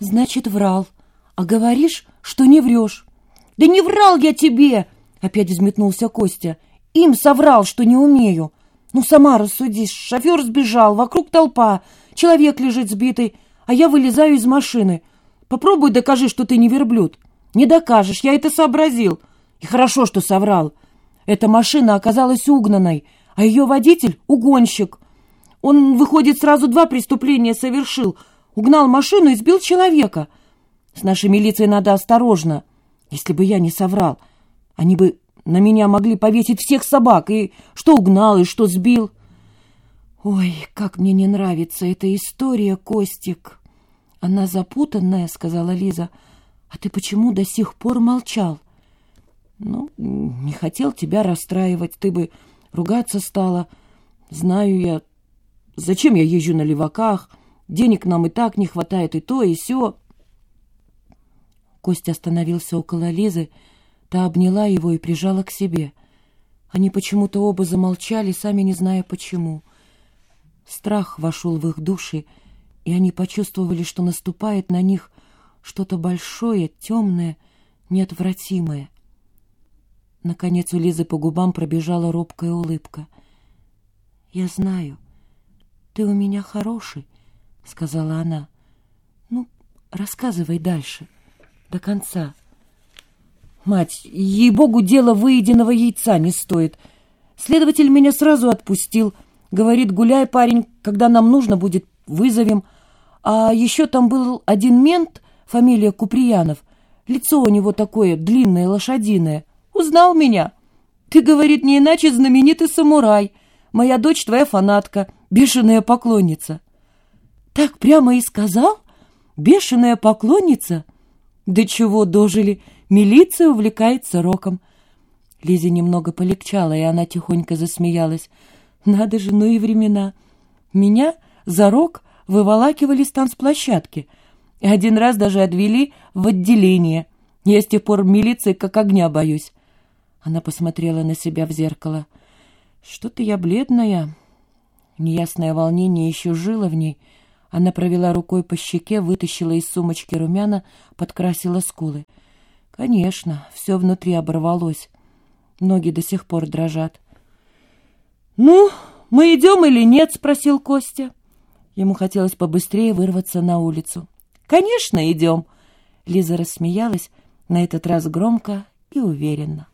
Значит, врал. А говоришь, что не врешь. Да не врал я тебе! Опять взметнулся Костя. Им соврал, что не умею. Ну, сама рассуди. Шофер сбежал, вокруг толпа. Человек лежит сбитый, а я вылезаю из машины. Попробуй докажи, что ты не верблюд. Не докажешь, я это сообразил. И хорошо, что соврал. Эта машина оказалась угнанной, а ее водитель — угонщик. Он, выходит, сразу два преступления совершил. Угнал машину и сбил человека. С нашей милицией надо осторожно. Если бы я не соврал, они бы на меня могли повесить всех собак. И что угнал, и что сбил. Ой, как мне не нравится эта история, Костик. Она запутанная, сказала Лиза. А ты почему до сих пор молчал? Ну, не хотел тебя расстраивать. Ты бы ругаться стала. Знаю я. Зачем я езжу на леваках? Денег нам и так не хватает, и то, и сё. Костя остановился около Лизы, Та обняла его и прижала к себе. Они почему-то оба замолчали, сами не зная почему. Страх вошел в их души, и они почувствовали, что наступает на них что-то большое, темное, неотвратимое. Наконец у Лизы по губам пробежала робкая улыбка. «Я знаю, ты у меня хороший», — сказала она. «Ну, рассказывай дальше, до конца». Мать, ей-богу, дело выеденного яйца не стоит. Следователь меня сразу отпустил. Говорит, гуляй, парень, когда нам нужно будет, вызовем. А еще там был один мент, фамилия Куприянов. Лицо у него такое длинное, лошадиное. Узнал меня. Ты, говорит, не иначе знаменитый самурай. Моя дочь твоя фанатка, бешеная поклонница. Так прямо и сказал? Бешеная поклонница? Да чего дожили? Милиция увлекается роком. Лизе немного полегчало, и она тихонько засмеялась. Надо же, ну и времена. Меня за рок выволакивали с танцплощадки. Один раз даже отвели в отделение. Я с тех пор милиции как огня боюсь. Она посмотрела на себя в зеркало. Что-то я бледная. Неясное волнение еще жило в ней — она провела рукой по щеке, вытащила из сумочки румяна, подкрасила скулы. Конечно, все внутри оборвалось. Ноги до сих пор дрожат. «Ну, мы идем или нет?» — спросил Костя. Ему хотелось побыстрее вырваться на улицу. «Конечно, идем!» Лиза рассмеялась, на этот раз громко и уверенно.